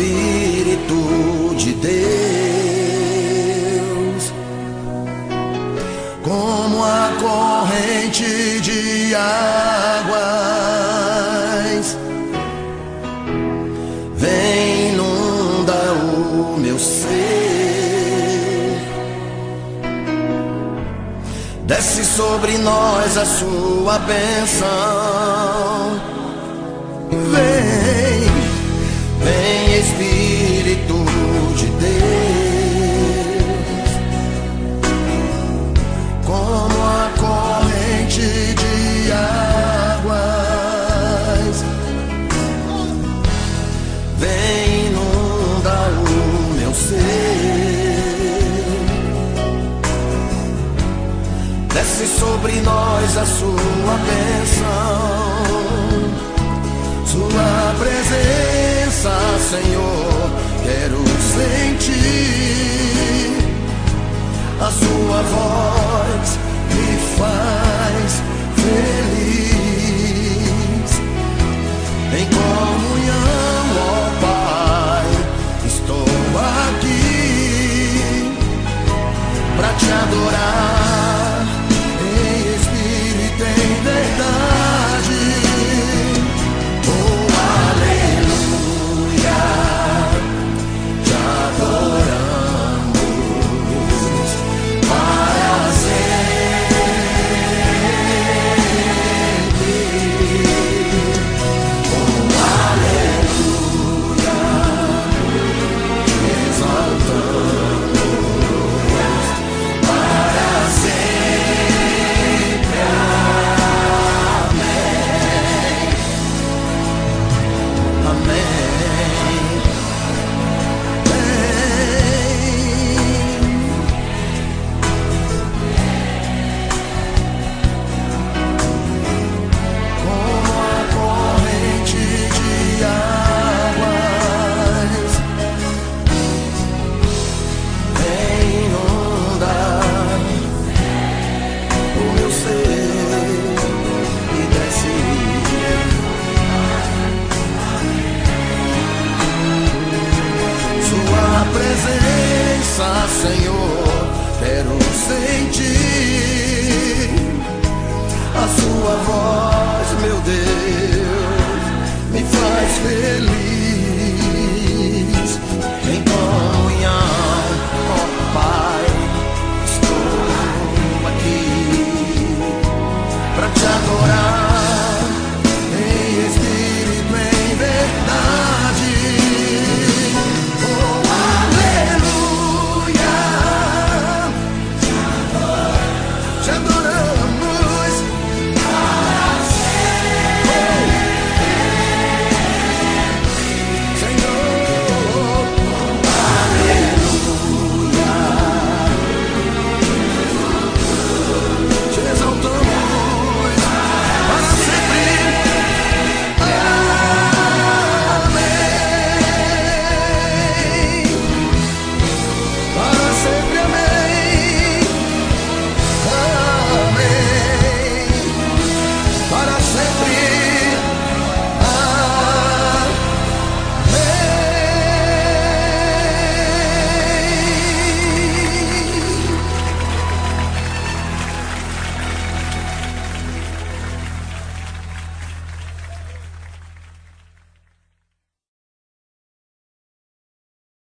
Espírito de Deus, como a corrente de águas, vem inunda o meu ser, desce sobre nós a sua bênção. Sobre nós a sua bênção. Sua presença, Senhor, quero sentir. A sua voz me faz feliz. Em comunhão, ó Pai, estou aqui para te adorar Senhor,